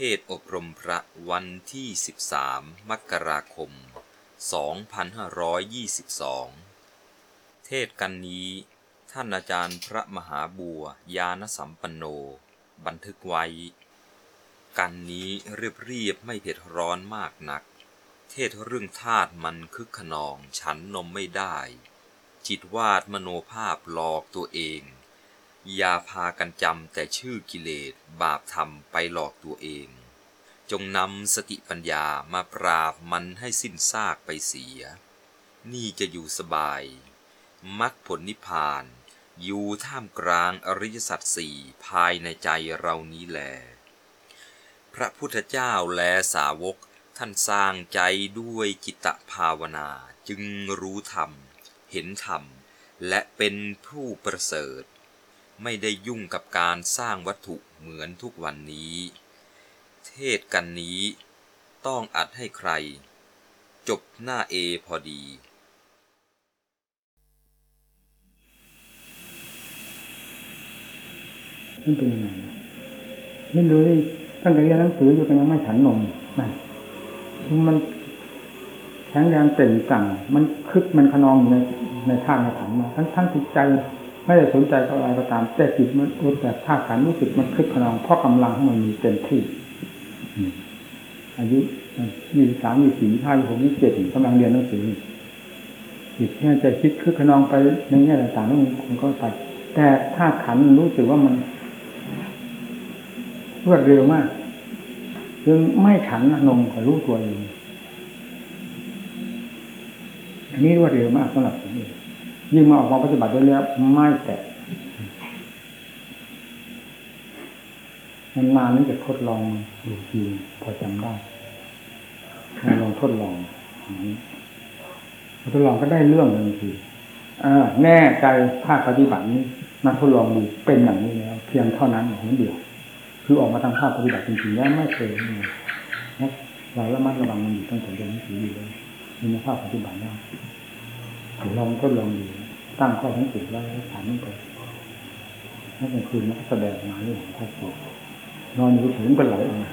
เทศอบรมพระวันที่ 13 มกราคม 2522 เทศกันนี้ ท่านอาจารย์พระมหาบัวยานสัมปันโน บันทึกไว้ กันนี้เรียบเรียบไม่เผ็ดร้อนมากนัก เทศเรื่องธาตุมันคึกขนองฉันนมไม่ได้ จิตวาดมโนภาพหลอกตัวเอง อย่าพากันจำแต่ชื่อกิเลสบาปธรรมไปหลอกตัวเอง จงนำสติปัญญามาปราบมันให้สิ้นซากไปเสีย นี่จะอยู่สบายมรรคผลนิพพาน อยู่ท่ามกลางอริยสัจสี่ภายในใจเรานี้แลพระพุทธเจ้าและสาวกท่านสร้างใจด้วยจิตภาวนาจึงรู้ธรรม เห็นธรรม และเป็นผู้ประเสริฐ ไม่ได้ยุ่งกับการสร้างวัตถุเหมือนทุกวันนี้ เทศกันนี้ต้องอัดให้ใคร จบหน้าเอพอดี มันเป็นยังไงนะไม่รู้ตั้งแต่เรียนหนังสืออยู่กันยังไม่ฉันนมมันมันแข็งแรงเต่งสั่ง มันคึกมันขนองในในท่าในขันมาทั้งทั้งจิตใจ ไม่ได้สนใจกับอะไรก็ตาม แต่จิตมันอุดแต่ท่าขันรู้สึกมันคึกขนองเพราะกำลังของมันมีเต็มที่อายุยี่สามยี่สี่ห้ายี่หกยี่เจ็ดกำลังเรียนหนังสือจิตแค่จะคิดคึกขนองไปในแง่ต่างๆมันก็ไปแต่ท่าขันรู้สึกว่ามันรวดเร็วมากจึงไม่ขันนมกับรู้ตัวเองอันนี้รวดเร็วมากสำหรับ ยิ่งมาออกมาปฏิบัติด้วยแล้วไม่แตะนานนี้จะทดลองดูทีพอจำได้ลองทดลองทดลองก็ได้เรื่องทันทีแน่ใจภาคปฏิบัตินี้มาทดลองดูเป็นอย่างนี้แล้ว เพียงเท่านั้นอย่างเดียว คือออกมาทางภาคปฏิบัติจริงๆแล้วไม่เคยเราละมัดระวังมันอยู่ตั้งแต่เรียนหนังสืออยู่เลยมีในภาคปฏิบัติแล้วลองทดลองดู ตั้งข้อสังเกตแล้ถามมันไปนั่นคืนนักแสดงมาเรื่องของครอบครัวนอนอยู่ถึงเป็นไหลออกมา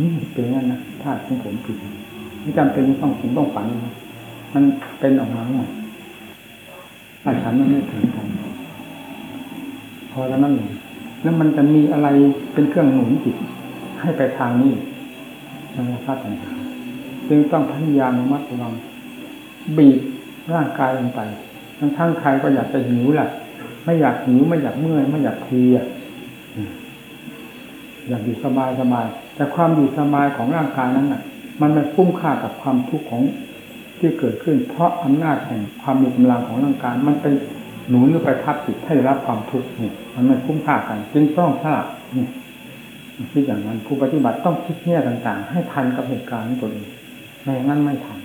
นี่เป็นงั้นนะธาตุของผมผิดไม่จำเป็นต้องถึงต้องฝันนะมันเป็นออกมาหมดถ้าฉันมันไม่ถึงกันพอแล้วนั่นเองแล้วมันจะมีอะไรเป็นเครื่องหนุนจิตให้ไปทางนี้ในภาพต่างๆจึงต้องพยายามระมัดระวังบีบร่างกายลงไป ทั้งทั้งใครก็อยากจะหิวแหละไม่อยากหิวไม่อยากเมื่อยไม่อยากเพลียอยากอยู่สบายสบาย แต่ความอยู่สบายของร่างกายนั้นน่ะ มันไม่คุ้มค่ากับความทุกข์ของที่เกิดขึ้น เพราะอำนาจแห่งความมีกำลังของร่างกายมันเป็นหนุนหรือไปทับจิตให้รับความทุกข์นี่มันไม่คุ้มค่ากัน จึงต้องทราบนี่คิดอย่างนั้นผู้ปฏิบัติต้องคิดแง่ต่าง ๆ ให้ทันกับเหตุการณ์ของตัวเองไม่อย่างนั้นไม่ทัน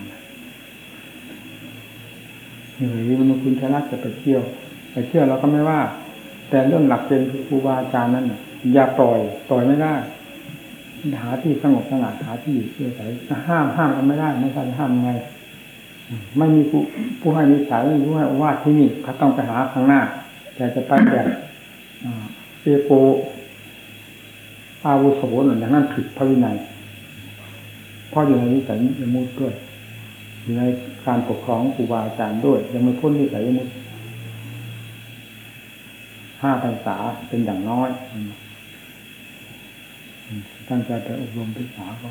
หรือมันคุณชนะจะไปเที่ยวไปเที่ยวเราก็ไม่ว่า แต่เรื่องหลักเกณฑ์ครูบาอาจารย์นั้นอย่าปล่อยปล่อยไม่ได้หาที่สงบสงัดหาที่อยู่เฉยๆห้ามห้ามกันไม่ได้ไม่ใช่ห้ามไงไม่มีผู้ผู้ให้นิสัยไม่รู้ให้ว่าที่นี่เขาต้องไปหาข้างหน้า แต่จะไปแบบเอโปอาวุโสหรืออย่างนั้นผิดพระวินัยพ่ออยู่ในนิสัยยมุดด้วยอยู่ใน การปกครองครูบาอาจารย์ด้วย ยังไม่พ้นนิสัยมุดห้าพรรษาเป็นอย่างน้อยตั้งใจไปอบรมศึกษาก็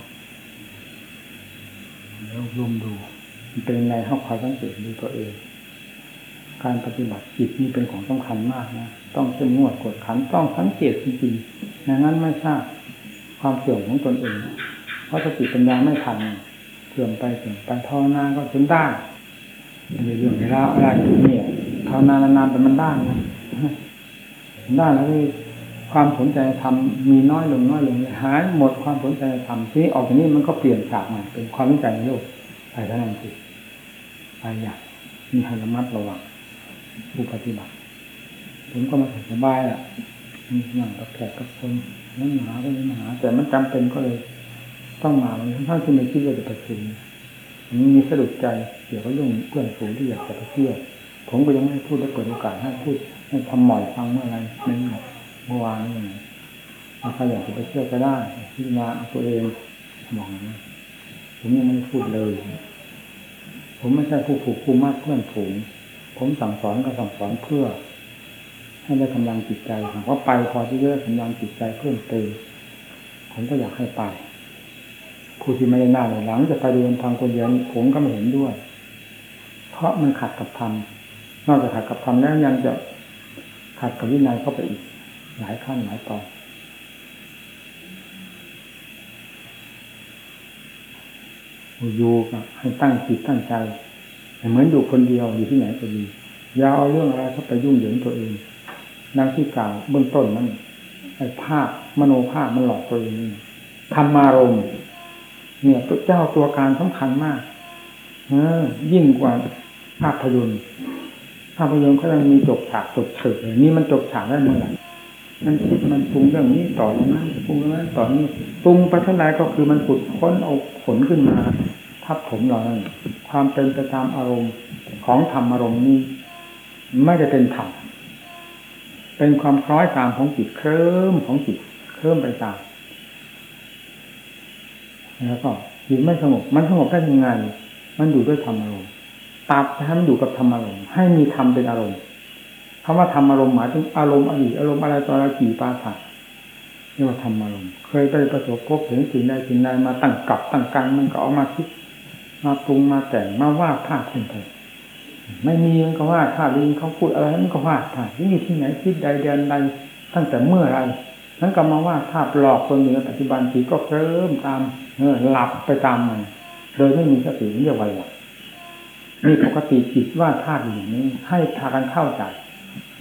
แล้วอบรมดูมันเป็นไงเข้าคอยสังเกตดูตัวเอง การปฏิบัติจิตนี่เป็นของสำคัญมากนะต้องเข้มงวดกดขันต้องสังเกตจริงๆอย่งนั้นไม่ทราบความเสื่อมของตนเอง เพราะสติปัญญาไม่ทัน เสื่อมไปเสื่อมไปภาวนาก็จนได้ในเรื่องเวลาอะไรอยู่เนี่ยภาวนานานๆแต่มันได้นะได้แล้วความสนใจธรรมมีน้อยลงน้อยลงหายหมดความสนใจธรรมที่ออกจากนี้มันก็เปลี่ยนฉากใหม่เป็นความสนใจในโลกไปเท่านั้นสิไปอย่างมีให้รมัดระวังผู้ปฏิบัติผมก็มาสบายอะมีงานกับแขกกับคนนั่งหาก็ไม่มาหา แต่มันจำเป็นก็เลย ต้องมาทั้งที่ไม่คิดว่าจะไปถึงมีสะดุดใจเกี่ยวกับเรื่องเพื่อนฝูงที่อยากจะไปเที่ยวผมก็ยังไม่พูดและเปิดโอกาสให้พูดให้ทำหมอยฟังเมื่อไรไม่เมื่อวานนี่เอาใครอยากจะไปเชื่อก็ได้พิจารณาตัวเองมองนะผมยังไม่พูดเลย ผมไม่ใช่ผู้ผูกคุมมากเพื่อนผูงผมสั่งสอนก็สั่งสอนเพื่อ ให้ได้กำลังจิตใจหากว่าไปพอที่จะได้กำลังจิตใจเพิ่มเติมผมก็อยากให้ไป ผู้ที่ไม่ได้หน้าเลยหลังจะไปเดินทางคนเดียวนี่ผมก็ไม่เห็นด้วย เพราะมันขัดกับธรรมนอกจากขัดกับธรรมแล้วยังจะขัดกับวินัยเข้าไปอีก หลายขั้นหลายตอนอยู่กับให้ตั้งจิตตั้งใจเหมือนอยู่คนเดียวอยู่ที่ไหนก็ดีอย่าเอาเรื่องอะไรเข้าไปยุ่งเหยิงตัวเองดังที่กล่าวเบื้องต้นนั้นไอ้ภาพมโนภาพมันหลอกตัวเองธรรมารมณ์ เนี่ยตัวเจ้าตัวการสำคัญมากเออยิ่งกว่าภาพยนตร์ภาพยนตร์เขายังมีจบฉากจบเฉยนี่มันจบฉากได้เมื่อไหร่มันคิดมันปรุงเรื่องนี้ต่อเรื่องนั้นปรุงเรื่องนั้นต่อนี้ปรุงไปเท่าไหร่ก็คือมันขุดค้นเอาผลขึ้นมา ทับถมเรานั่นความเป็นไปตามอารมณ์ของธรรมอารมณ์นี้ ไม่ได้เป็นธรรมเป็นความคล้อยตามของจิตเคลิ้มของจิตเคลิ้มไปตาม แล้วก็จิตไม่สงบมันสงบได้ยังไงมันอยู่ด้วยธรรมอารมณ์ตัดให้มันอยู่กับธรรมอารมณ์ให้มีธรรมเป็นอารมณ์คำว่าธรรมอารมณ์หมายถึงอารมณ์อดีตอารมณ์อะไรต่ออะไรกี่ปาถะเรียกว่าธรรมอารมณ์เคยไปประสบพบเห็นสิ่งใดสิ่งใดมาตั้งกับตั้งกันมันก็เอามาคิด มาปรุงมาแต่งมาว่าภาพขึ้นไปไม่มีมันก็ว่าภาพลิงเขาพูดอะไรมันก็ว่าภาพนี่ที่ไหนคิดใดเดือนใดตั้งแต่เมื่อไรนั้นก็มาว่าภาพหลอกคนเหนือปัจจุบันทีก็เคลิ้มตาม หลับไปตามมัน โดยไม่มีสติเรียกว่าหลับมีปกติจิตว่าธาตุอย่างนี้ ให้พากันเข้าใจ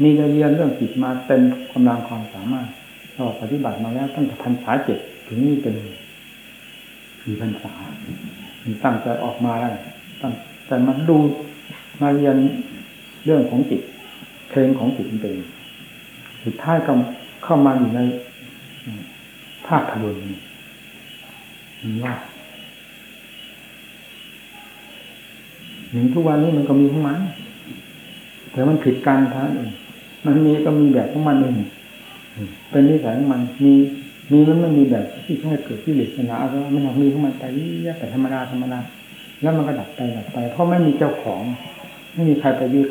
มีเรียนเรื่องจิตมาเต็มกำลังความสามารถเราปฏิบัติมาแล้วตั้งแต่พันษาเจ็ดถึงนี่เป็นสี่พันษาตั้งใจออกมาแล้วตั้งแต่มาดูมาเรียนเรื่องของจิตเพลงของจิตเป็นสุดท้ายก็เข้ามาอยู่ในภาพยนตร์ มันว่าหนึ่งทุกวันนี้มันก็มีของมันแต่มันผิดกันท่านเองมันมีก็มีแบบของมันเองเป็นนิสัยของมัน มีมีมันไม่มีแบบที่ให้เกิดที่เหลือชนะแล้วมันมีของมันไปแต่ธรรมดาธรรมดาแล้วมันก็ดับไปดับไป เพราะไม่มีเจ้าของ ไม่มีใครไปยึด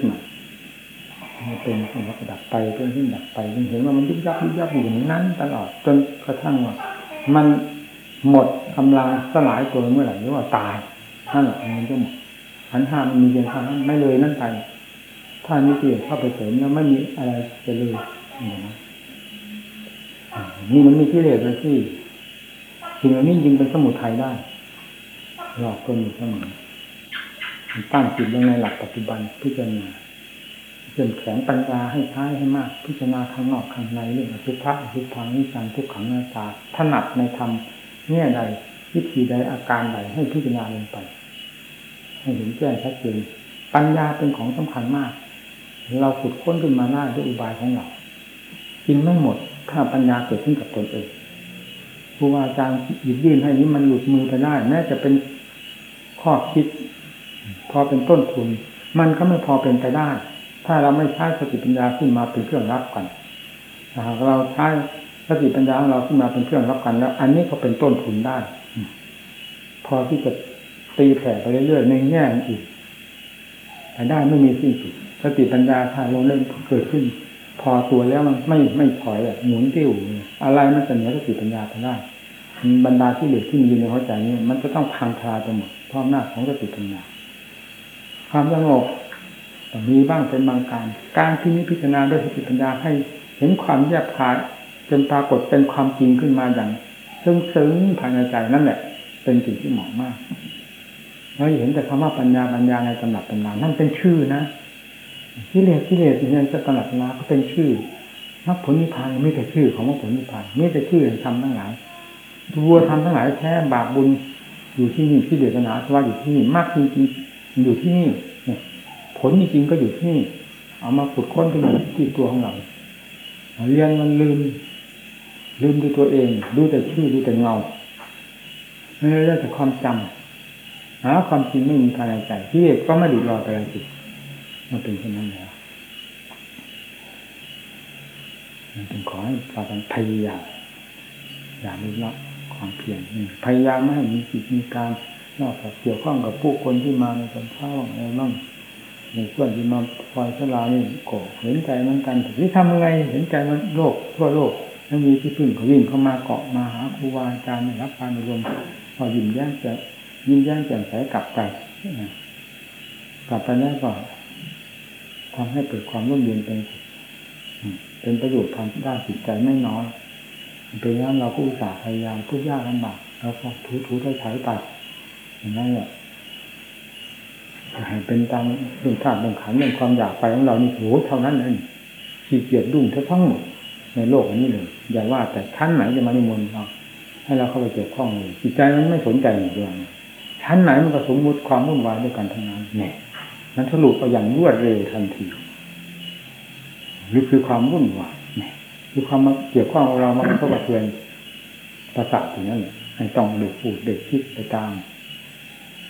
มันเป็นสิ่งที่ดับไปเป็นที่ดับไปมันเห็นว่ามันยุบยับยุบยับอยู่อย่างนั้นตลอดจนกระทั่งว่ามัน หมดกำลังสลายตัวเมื่อไหร่หรือว่าตายนั่นแหละมันก็หมดขันห้ามันมีเพียงเท่านั้นไม่เลยนั่นไปถ้ามีเกียรเข้าไปเสริมแล้วไม่มีอะไรจะเลยนี่มันมีกิเลสเลยที่สิ่งเหล่านี้ยิงเป็นสมุทัยได้หลอกคนอยู่เสมอตั้งจิตลงในหลักปัจจุบันพิจารณาเชื่อมแข็งปัญญาให้ท้ายให้มาก พิจารณาข้างนอกข้างในเรื่องอสุภะอสุพังนิสังทุกขังนาตาถนัดในธรรม เนี่ยใดวิธีใดอาการใดให้พิจารณาลงไป ให้เห็นแจ้งชัดเจนปัญญาเป็นของสำคัญมาก เราขุดค้นขึ้นมาได้ด้วยอุบายของเรากินไม่หมด ถ้าปัญญาเกิดขึ้นกับตนเองครูอาจารย์หยิบยื่นให้นี้มันหลุดมือไปได้แม้จะเป็นข้อคิด พอเป็นต้นทุน มันก็ไม่พอเป็นไปได้ ถ้าเราไม่ใช้สติปัญญาขึ้นมาเป็นเครื่องรับกันหากเราใช้ สติปัญญาของเราขึ้นมาเป็นเครื่องรับกันแล้ว อันนี้ก็เป็นต้นทุนได้พอที่จะตีแผ่ไปเรื่อยๆในแง่อื่นแต่ได้ไม่มีสิ้นสุดสติปัญญาถ้าลงเล่นเกิดขึ้น พอตัวแล้วมันไม่ไม่ถอยอะหมุนติ้วอะไรมันจะเหนือสติปัญญาไปได้บรรดาที่เหลือที่มีในหัวใจนี้มันจะต้องพังทลายไปหมดเพราะอำนาจของสติปัญญาความสงบมีบ้างเป็นบางการ การที่นี้พิจารณาด้วยสติปัญญาให้เห็นความแยบคาย จนปรากฏเป็นความจริงขึ้นมาอย่างซึ้งซึ้งภายในใจนั่นแหละ เป็นสิ่งที่เหมาะมากเราเห็นแต่คำว่าปัญญาปัญญาในตำหนักตำนานนั่นเป็นชื่อนะกิเลสกิเลสในตำหนักตำนานก็เป็นชื่อมรรคผลนิพพานไม่แต่ชื่อของมรรคผลนิพพานไม่แต่ชื่อแห่งธรรมทั้งหลายตัวธรรมทั้งหลายแท้บาปบุญอยู่ที่นี่ที่เดชนาสว่าอยู่ที่นี่มากจริงๆอยู่ที่นี่ผลจริงๆก็อยู่ที่นี่เอามาขุดค้นขึ้นมาที่ตัวของเราเรียนมันลืม ลืมดูตัวเอง ดูแต่ชื่อดูแต่เงาไม่ได้แต่ความจำหาความจริงไม่มีภายในใจที่ก็ไม่ดูรอไปอะไรจิตมันเป็นเช่นนั้นแล้วมันเป็นขอให้พาพยายามอย่าลืมละความเพียรพยายามไม่ให้มีจิตมีการนอกจากเกี่ยวข้องกับผู้คนที่มาในตอนเช้าอะไรบ้างในเพื่อนที่มาคอยสลานี่ก็เห็นใจเหมือนกันที่ทำยังไงเห็นใจมันโลกทั่วโลก แล้วมีที่พึ่งเขาวิ่งเข้ามาเกาะมาหาครูบาอาจารย์รับการอบรมพอยิ้มแย้มจะยิ้มแย้มแจ่มใสกลับไปกลับไปแล้วก็ทำให้เกิดความร่มเย็นเป็นเป็นประโยชน์ทางด้านจิตใจไม่น้อยเป็นงนั้นเราก็อุตส่าห์พยายามทุกยากลำบากเราก็ถูถูใช้ใช้ไปอย่างนั้นแหละให้เป็นตามเรื่องธาตุเรื่องขันเรื่องความอยากไปของเรานี่โหเท่านั้นเองขี้เกียจดุ่งทั้งหมด ในโลกอันนี้เลยอย่าว่าแต่ชั้นไหนจะมานิมนต์เราให้เราเข้าไปเกี่ยวข้องเลยจิตใจมันไม่สนใจหนึ่งเรื่องชั้นไหนมันก็สมมุติความวุ่นวายด้วยกันทั้งนั้นเนี่ยนั้นสรุปไปอย่างรวดเร็วทันทีหรือคือความวุ่นวายเนี่ยคือความมาเกี่ยวข้องกับเรามันก็กระเทือนประสาทอย่างนั้นให้ต้องเด็กพูดเด็กคิดไปตาม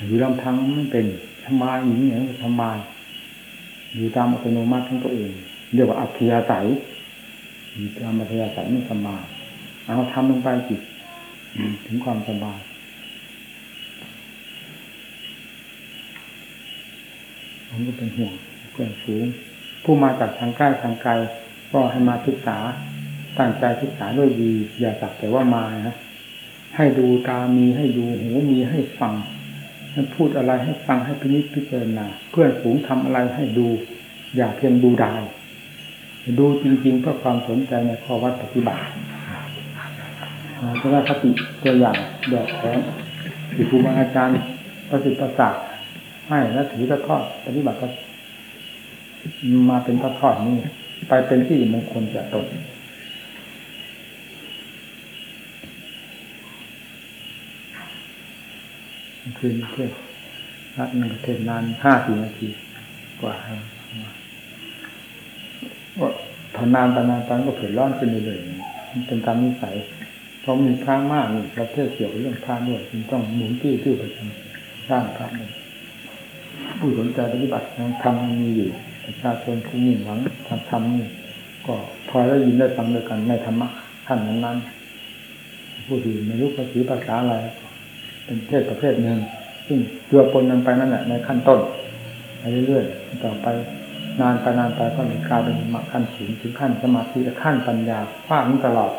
อยู่ลำพังไม่เป็นสบายอย่างนี้สบายอยู่ตามอัตโนมัติของตัวเอง เรียกว่าอัธยาศัยอยู่ ตามอัธยาศัยไม่สบายเอาทำลงไปจิตถึงความสบายผมก็เป็นห่วงเพื่อนฝูงผู้มาจากทางใกล้ทางไกล ก็ให้มาศึกษาตั้งใจศึกษาด้วยดี อย่าสักแต่ว่ามานะให้ดูตามีให้ดูหูมีให้ฟังให้พูดอะไรให้ฟังให้พินิจพิจารณาเพื่อนฝูงทำอะไรให้ดู อย่าเพียงดูดาย ดูจริงๆเพื่อความสนใจในข้อวัดปฏิบัติจะได้คติตัวอย่างแบบแท้ที่ครูบาอาจารย์ประสิทธิ์ประสาทให้และถือกระทอดปฏิบัติก็มาเป็นกระทอดนี้ ไปเป็นที่มงคลแก่ตนคืนเทศรัดหนึ่งเทศนานห้าสี่นาทีกว่า พอนานไปนานไปก็เผิดร้อนขึ้นเลยมันเป็นตามนิสัยเพราะมีพระมากนี่ประเทศเกี่ยวกับเรื่องพระด้วยจึงต้องหมุนที่ที่ประจำสร้างพระเลยผู้สนใจปฏิบัติทำมีอยู่ประชาชนผู้มีหวังทำทำนี่ก็พอได้ยินได้ฟังด้วยกันในธรรมะท่านนั้นๆผู้ที่ไม่รู้ภาษีภาษาอะไร เป็นเทศประเภทหนึ่งซึ่งเกือปนกันไปนั่นแหละในขั้นต้นไปเรื่อยๆต่อไป นานไปนานไปก็มีกลายเป็นมรรคขั้นสูงถึงขั้นสมาธิและขั้นปัญญาฟาดมันตลอด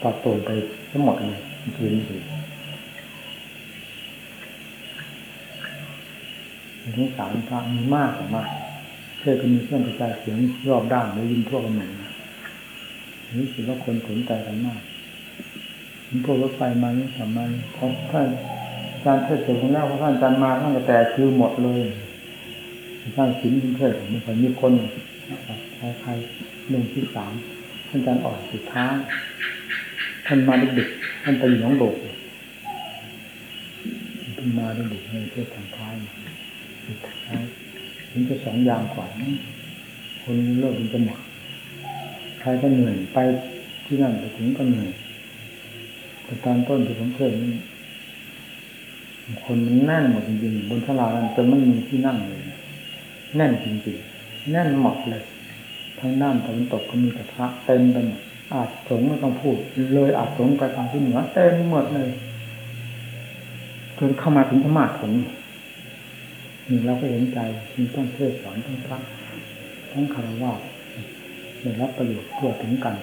ปลอดโปร่งไปทั้งหมดเลยคือนี่คือทั้งสามพระมีมากมากเพื่อก็มีเครื่องกระจายเสียงรอบด้านได้ยินทั่วกันหมดนี่คือว่าคนสนใจกันมากพวกรถไฟมานี่ทำมาพอท่านอาจารย์เทศเสร็จแล้วพอท่านอาจารย์มาท่านก็แต่คือหมดเลย ท่านสินเทศมีคนมีคนใครใครลงที่สามท่านอาจารย์อ่อกสุดท้ายท่านมาดึกๆท่านไปอยู่น้องโดกท่านมาดึกๆในเทศทางท้ายสุดท้ายถึงจะสองยามกว่าคนเลิกมันจะหมดใครก็เหนื่อยไปที่นั่นไปถึงก็เหนื่อยแต่ตอนต้นที่ผมเคยคนมันแน่นหมดจริงๆบนทลาจนไม่มีที่นั่งเลย แน่นจริงๆ แน่นหมดเลยทั้งน้ำตะวันตกก็มีแต่พระเต็มไปหมดอาจสงไม่ต้องพูด เลยอาจสงไปทางที่เหนือเต็มหมดเลยจนเข้ามาถึงธรรมะผมนี่เราก็เห็นใจที่ต้องเทศสอนทั้งพระทั้งคารวะได้รับประโยชน์ทั่วถึงกัน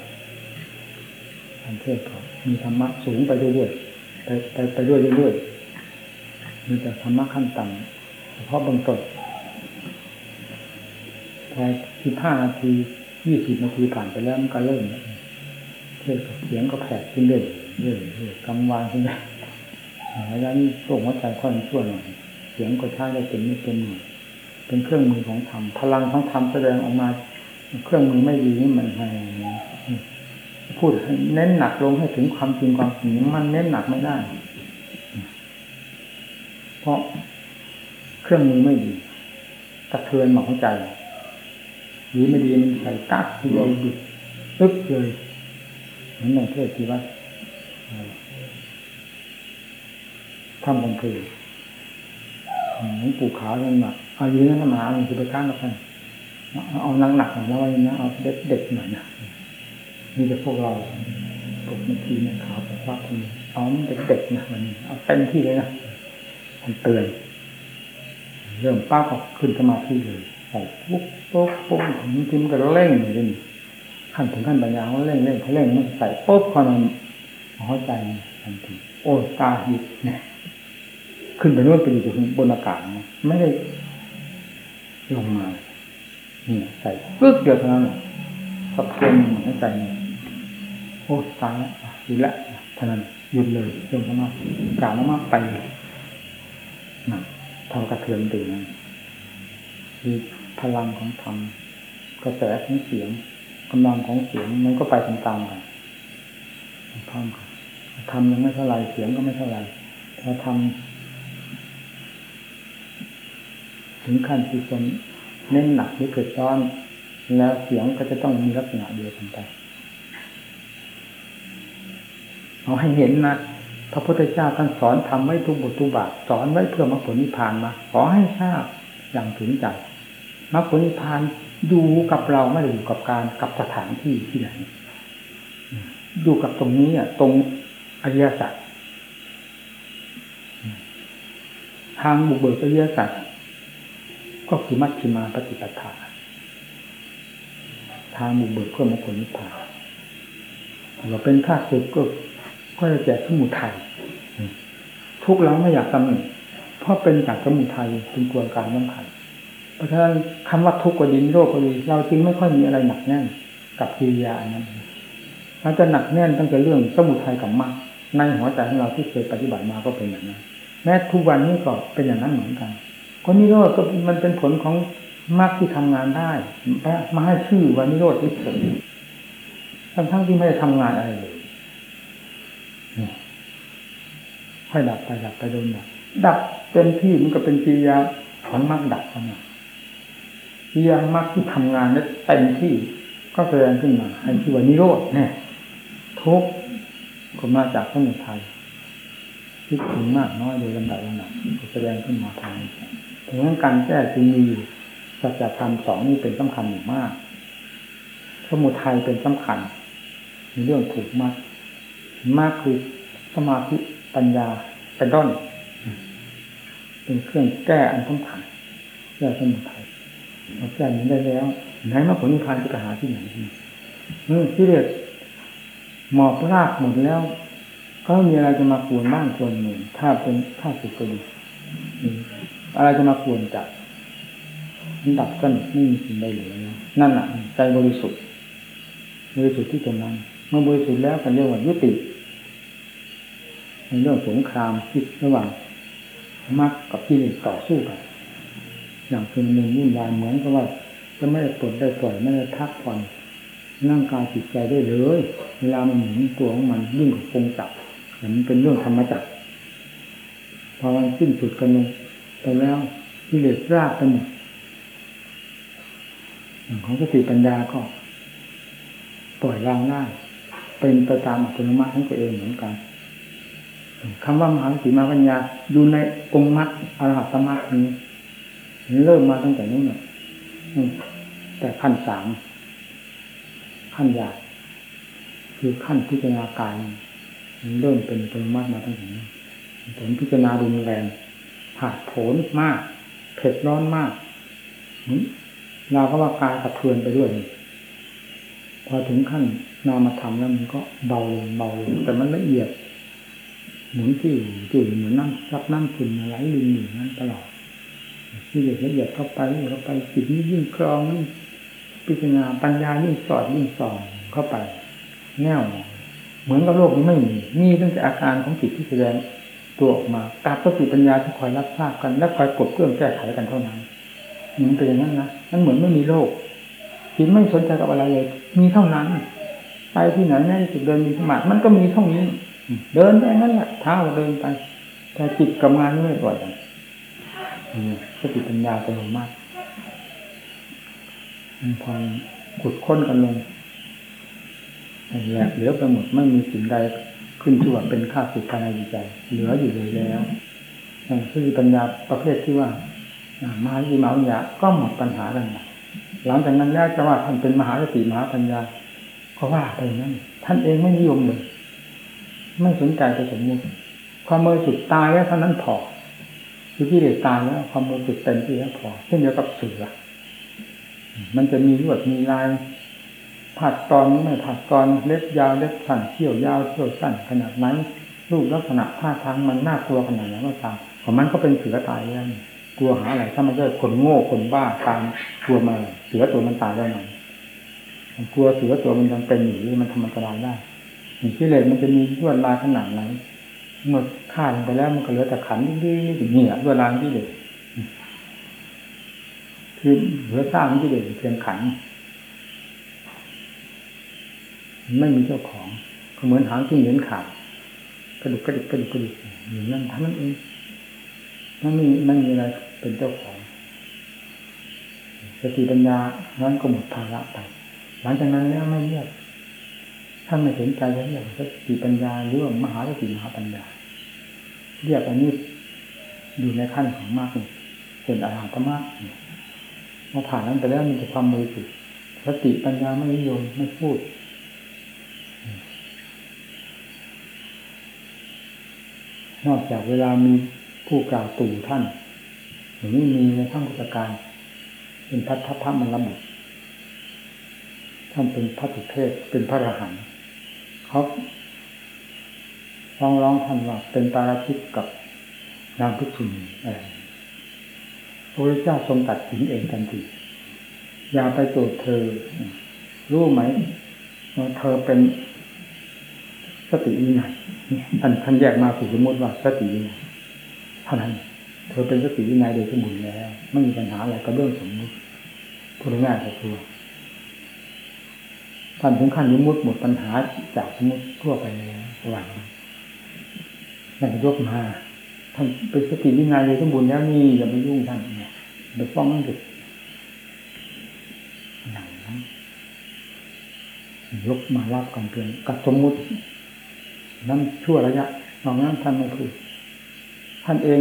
การเทศก็มีธรรมะสูงไปเรื่อยๆไปไปไปเรื่อยๆมีแต่ธรรมะขั้นต่ำเฉพาะบื้องต้น พอสิบห้านาทียี่สิบนาทีผ่านไปแล้วมันก็เริ่มเทศเสียงก็แผดขึ้นเรื่อยๆเรื่อยๆกำวางขึ้นไปแล้วนี่ส่งวัดใจค่อนช่วหน่อยเสียงก็ใช้ได้เป็นไม่เป็นหน่อยเป็นเครื่องมือของธรรมพลังของธรรมแสดงออกมา เครื่องมือไม่ดีนี่มันแหพูดเน้นหนักลงให้ถึงความจริงความจริงมันเน้นหนักไม่ได้ เพราะเครื่องมือไม่ดีกระเทือนหมองใจ หรือไม่ดีมันใส่ตักทีเดียวดุตึ๊บเลยเหมือนในเทศที่วัดทำบังเพลหลวงปู่ขาวนั่นหนักเอาอยู่นั่นมามันคือไปข้างกับท่านเอานักหนักหน่อยแล้วว่านะเอาเด็กเด็กหน่อยนะมีแต่พวกเราปกนาทีในขาวบอกว่าคนเอามันเด็กๆนะมันเอาเต็มที่เลยนะมันเตือนเริ่มป้าก็ขึ้นสมาธิเลย ใส่ปุ๊บปุ๊บปุ๊บถึงทีมันก็เร่งเลยนี่ขั้นถึงขั้นปัญญาเขาเร่งเร่งเขาเร่งมันใส่ปุ๊บพอมันเข้าใจทันทีโอ้ตาหิบเนี่ยขึ้นไปนู่นไปอยู่บนอากาศไม่ได้ลงมาเนี่ยใส่ปึ๊กเดียวเท่านั้นสะเทือนให้ใจโอ้ตายแล้วดีละเท่านั้นหยุดเลยเรื่องมากกล่าวมากไปนะทำกระเทือนตื่นนั้น พลังของธรรมกระแสของเสียงกำลังของเสียงมันก็ไปตามๆกันพร้อมกันทำยังไม่เท่าไรเสียงก็ไม่เท่าไรถ้าทำถึงขั้นที่คนเน้นหนักหรือเกิดร้อน แล้วเสียงก็จะต้องมีลักษณะเดียวกันไปเอาให้เห็นนะพระพุทธเจ้าท่านสอนทำไว้ทุกบททุกบาทสอนไว้เพื่อมรรคผลนิพพานมา ขอให้ทราบอย่างถึงใจ มรรคผลนิพพานอยู่กับเราไม่ได้อยู่กับการกับสถานที่ที่ไหนอยู่กับตรงนี้อะ ตรงอริยสัจทางบุกเบิกอริยสัจก็คือมัชฌิมาปฏิปทาทางบุกเบิกเพื่อมรรคผลนิพพานเราเป็นข้าศึกก็ก็จะแจกสมุทัยทุกเราไม่อยากตำหนิเพราะเป็นจากสมุทัยเป็นตัวการสำคัญ เพราะฉะนั้นคำว่าทุกข์ก็ดีโรคก็ดีเราจึงไม่ค่อยมีอะไรหนักแน่นกับกิริยานั้นเราจะหนักแน่นตั้งแต่เรื่องสมุทัยกับมรรคในหัวใจของเราที่เคยปฏิบัติมาก็เป็นอย่างนั้น แม้ทุกวันนี้ก็เป็นอย่างนั้นเหมือนกันก็นิโรธก็มันเป็นผลของมรรคที่ทำงานได้มาให้ชื่อว่านิโรธที่สุดทั้งทั้งที่ไม่ได้ทำงานอะไรเลยค่อยดับไปดับไปโดนดับดับเต็มที่มันก็เป็นกิริยาถอนมรรคดับเข้ามา กิริยามรรคที่ทำงานนั้นเต็มที่ก็แสดงขึ้นมาให้ชื่ว่านิโรธเนี่ยทุกก็มาจากสมุทัยที่ถึงมากน้อยโดยลำดับลำดับก็แสดงขึ้นมาทางถึงนั้นการแก้จึงมีสัจธรรมสองนี้เป็นสำคัญอยู่มาก สมุทัยเป็นสำคัญในเรื่องถูกมากมากคือสมาธิปัญญาเป็นต้นเป็นเครื่องแก้อันสำคัญแก้สมุทัย เราแก้นี้ได้แล้วไหนมาผลนิพพานจะไปหาที่ไหนเมื่อที่เรียกหมอบรากหมดแล้ว ก็มีอะไรจะมาควรบ้างควรหนึ่งถ้าเป็นถ้าสุดก็ดีอะไรจะมาควรจับมันดับกันไม่มีสิ่งใดเหลือนั่นแหละใจบริสุทธิ์บริสุทธิ์ที่ตรงนั้นเมื่อบริสุทธิ์แล้วกันเรียกว่ายุติในเรื่องสงครามที่ระหว่างมรรคกับกิเลสต่อสู้กัน อย่างเป็นมุมวุ่นวายเหมือนกับว่าจะไม่ได้ปลดได้ปล่อยไม่ได้พักผ่อนร่างกายจิตใจได้เลย เวลามันหมุนตัวของมันยิ่งกว่าคงจับเห็นเป็นเรื่องธรรมจักรพอมันสิ้นสุดกันลงไปแล้วกิเหลสราบไปหมดอย่างของสติปัญญาก็ ปล่อยวางได้เป็นไปตามอัตโนมัติของตัวเองเหมือนกันคำว่ามหาสติมาปัญญาอยู่ในองค์มรรคอรหัตมรรคนี้ เริ่มมาตั้งแต่นู้นน่ะแต่ขั้นสามขั้นยากคือขั้นพิจารณากายเริ่มเป็นปรมัตมาตั้งแต่นี้ผลพิจารณารุนแรงผ่าโผนมาก เผ็ดร้อนมากเราก็ว่ากายกระเทือนไปด้วย พอถึงขั้นนามธรรมแล้วมันก็เบาลงเบาลงแต่มันละเอียดหมุนที่จุ่ยเหมือนน้ำรับน้ำขุ่นไหลลินอยู่นั้นตลอด ละเอียดละเอียดเข้าไปเข้าไปจิตนี้ยิ่งคลองยิ่งพิจารณาปัญญายิ่งสอดยิ่งส่องเข้าไป แน่วเหมือนกับโลกนี้ไม่มีมีตั้งแต่อาการของจิตที่แสดงตัวออกมาตาสติปัญญาที่คอยรับทราบกัน และคอยกดเครื่องแก้ไขกันเท่านั้นมันเป็นอย่างนั้นนะมันเหมือนไม่มีโลกจิตไม่สนใจกับอะไรเลย มีเท่านั้น ไปที่ไหนแม้จุดเดินมีสมาธิมันก็มีเท่านี้ เดินไปนั่นแหละเท้าเดินไป แต่จิตกับงานไม่ปล่อยกัน สติปัญญาเป็นมากมันพอขุดค้นกันลงแหลกเหลือไปหมดไม่มีสิ่งใดขึ้นชื่อว่าเป็นค่าสุดภายในจิตใจ เหลืออยู่เลยแล้วสติปัญญาประเภทที่ว่ามหาวิมาวิญญาก็หมดปัญหาแล้วหลังจากนั้นแล้วจะว่าท่านเป็นมหาสติมหาปัญญา ก็ว่าไปนั้นท่านเองไม่นิยมเลยไม่สนใจไปสมมุติความบริสุทธิ์ตายแล้วเท่านั้นพอ คือที่เด็ตายแล้วความบริสุทธิ์เต็มที่แล้วพอเช่นเดียวกับเสือ มันจะมีลวดมีลายผัดตอนไม่ผัดตอนเล็บยาวเล็บสั้นเที่ยวยาวเที่ยวสั้นขนาดไหนรูปลักษณะท่าทางมันน่ากลัวขนาดไหนก็ตามของมันก็เป็นเสือตายแล้วกลัวหาอะไรถ้ามันก็คนโง่คนบ้าตามกลัวมาเสือตัวมันตายได้ไหมมันกลัวเสือตัวมันยังเป็นอยู่มันทำอันตรายได้ที่เลสมันจะมีลวดลายขนาดไหน เมื่อฆ่าลงไปแล้วมันก็เหลือแต่ขันดื้อๆนี่แหละลวลาที่เลสคือเหลือสร้างที่เลสเพียงขัน ไม่มีเจ้าของก็เหมือนหางที่เหรียญขาดกระดุกกระดิกกระดุกกระดิกอย่างนั้นทั้งนั้นเองไม่มีไม่มีอะไรเป็นเจ้าของสติปัญญานั้นก็หมดภาระไป หลังจากนั้นแล้วไม่เรียกท่านไม่สนใจเรื่องสติปัญญาหรือว่ามหาสติมหาปัญญา เรียกอันนี้อยู่ในขั้นของมากเป็นอาหารธรรมะพอผ่านนั้นไปแล้วมันจะความมือสุดสติปัญญาไม่นิยมไม่พูดนอกจากเวลามีผู้กล่าวตู่ท่านอย่างนี้มีในข้างพุทธการ เป็นพัทธพระมันระบุท่านเป็นพระสุเทพเป็นพระอรหันต์เขา ร้องร้องท่านว่าเป็นตาราชิกกับนางพิชุนีอะไรพระพุทธเจ้าทรงตัดสินเองทันทีอย่าไปโจทย์เธอ รู้ไหมว่าเธอเป็นสติวินัยท่านท่านแยกมาสู่สมมติว่าสติวินัยเท่านั้นเธอเป็นสติวินัยโดยสมบูรณ์แล้วไม่มีปัญหาอะไรกับเรื่องสมมติพูดง่ายๆก็คือท่านถึงขั้นยมุดหมดปัญหาจากสมมติทั่วไปแล้วระหว่าง นั่นยกมาท่านเป็นสติวินัยโดยสมบูรณ์แล้วนี่อย่าไปยุ่งท่านเนี่ยไปฟ้องนั่นเด็กอย่างนั้นยกมารับกันเพียงกับสมมุตินั้นชั่วระยะนอกนั้นท่านไม่พูดท่านเอง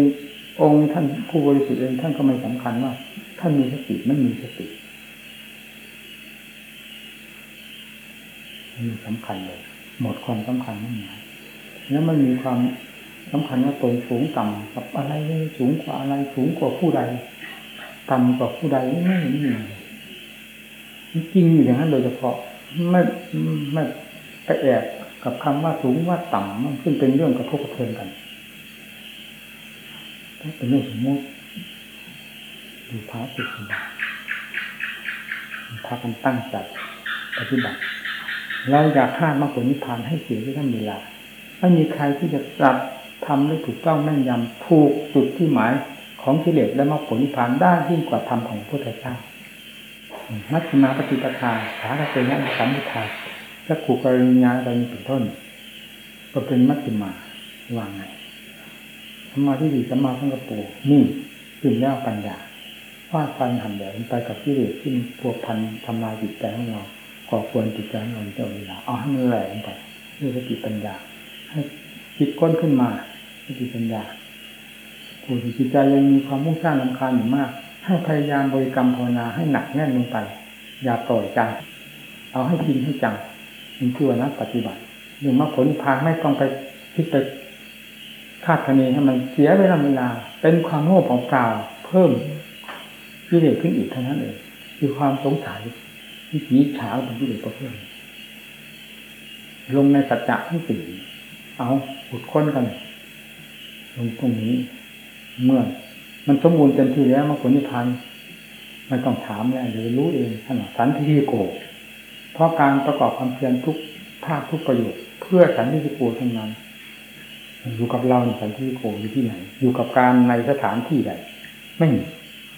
องค์ท่านผู้บริสุทธิ์เองท่านก็ไม่สำคัญว่า ท่านมีสติไม่มีสตินี่สำคัญเลย หมดความสำคัญไม่หมายแล้วมันมีความ สำคัญว่าตนสูงต่ำกับอะไรสูงกว่าอะไรสูงกว่าผู้ใดต่ำกว่าผู้ใดไม่มีจริงอยู่อย่างนั้นโดยเฉพาะไม่ไม่ไปแอบกับคำว่าสูงว่าต่ำมันขึ้นเป็นเรื่องกระทบกระเทือนกันเป็นเรื่องสมมติดูพระสุดาพากันตั้งใจปฏิบัติเราอยากฆ่ามรรคผลนิพพานให้เสียที่ท่านเวลาไม่มีใครที่จะจับ ทำได้ถูกต้องแม่นยำถูกจุดที่หมายของกิเลสและมรรคผลนิพพานได้ยิ่งกว่าธรรมของพระพุทธเจ้ามัชฌิมาปฏิปทาสาธเตยะสัมพุทาสักขูกรณียาอะไรเป็นต้น ก็เป็นมัชฌิมาวางไงสมาธิดีสมาสังกปูนี่ขึ้นแล้วปัญญาฟาดฟันหันแหลมไปกับกิเลสที่พัวพันทำลายจิตใจของเราก่อควรจิตใจของเราเจ้าเวลาเอาให้มันแหลมไปด้วยสติปัญญาให้จิตก้นขึ้นมา สติปัญญาผู้ที่จิตใจยังมีความมุ่งสร้างลำคาญอยู่มากให้พยายามบริกรรมภาวนาให้หนักแน่นลงไป อย่าปล่อยใจเอาให้จริงให้จังมันคือนักปฏิบัติหรือมาผลพานไม่ต้องไปคิดไปคาดคะเนให้มันเสียเวลาเวลา เป็นความโง่เปล่าเพิ่มกิเลสขึ้นอีกเท่านั้นเองคือความสงสัยที่ผีฉาเป็นกิเลสประเภทลงในสัจจะที่สี่เอาขุดค้นกัน ลงตรงนี้ เมื่อ มันสมบูรณ์เต็มที่แล้วมาผลนิพพานไม่ต้องถามแล้วหรือรู้เองขนาดสันทิโก เพราะการประกอบความเพียรทุกภาคทุกประโยชน์เพื่อสันทิโกทั้งนั้น อยู่กับเราสันทิโกอยู่ที่ไหน อยู่กับการในสถานที่ใด ไม่มี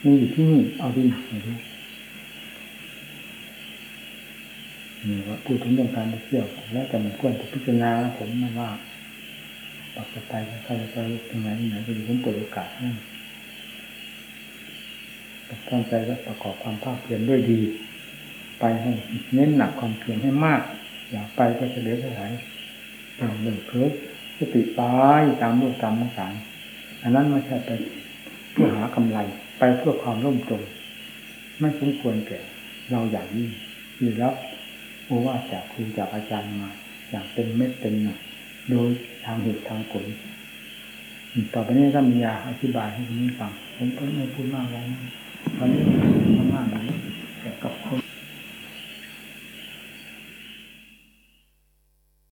มีอยู่ที่นี่เอาที่ไหนนี่ว่าพูดถึงเรื่องการไปเที่ยว แล้วแต่มันควรจะพิจารณาผมนะว่า ปักไปใครจะไปตรงไหนไหนก็อยู่ผมเปิดโอกาสให้ตั้งใจและประกอบความภาคเพียรด้วยดี ไปให้เน้นหนักความเพียรให้มาก อย่าไปก็เฉลียวฉลายตามเรื่องเพิกสติตายตามโลกตามมังสารอันนั้นไม่ใช่ไปเพื่อหากำไรไปเพื่อความร่มจมไม่สมควรแก่เราอย่างยิ่งหรือรับโอว่าจากครูจากอาจารย์มา อย่างเป็นเม็ดเป็นหนัก โดยทางเหตุทางผลต่อไปนี้ถ้ามียาอธิบายให้คุณฟัง ผมก็ไม่พูดมากแล้วตอนนี้มากแล้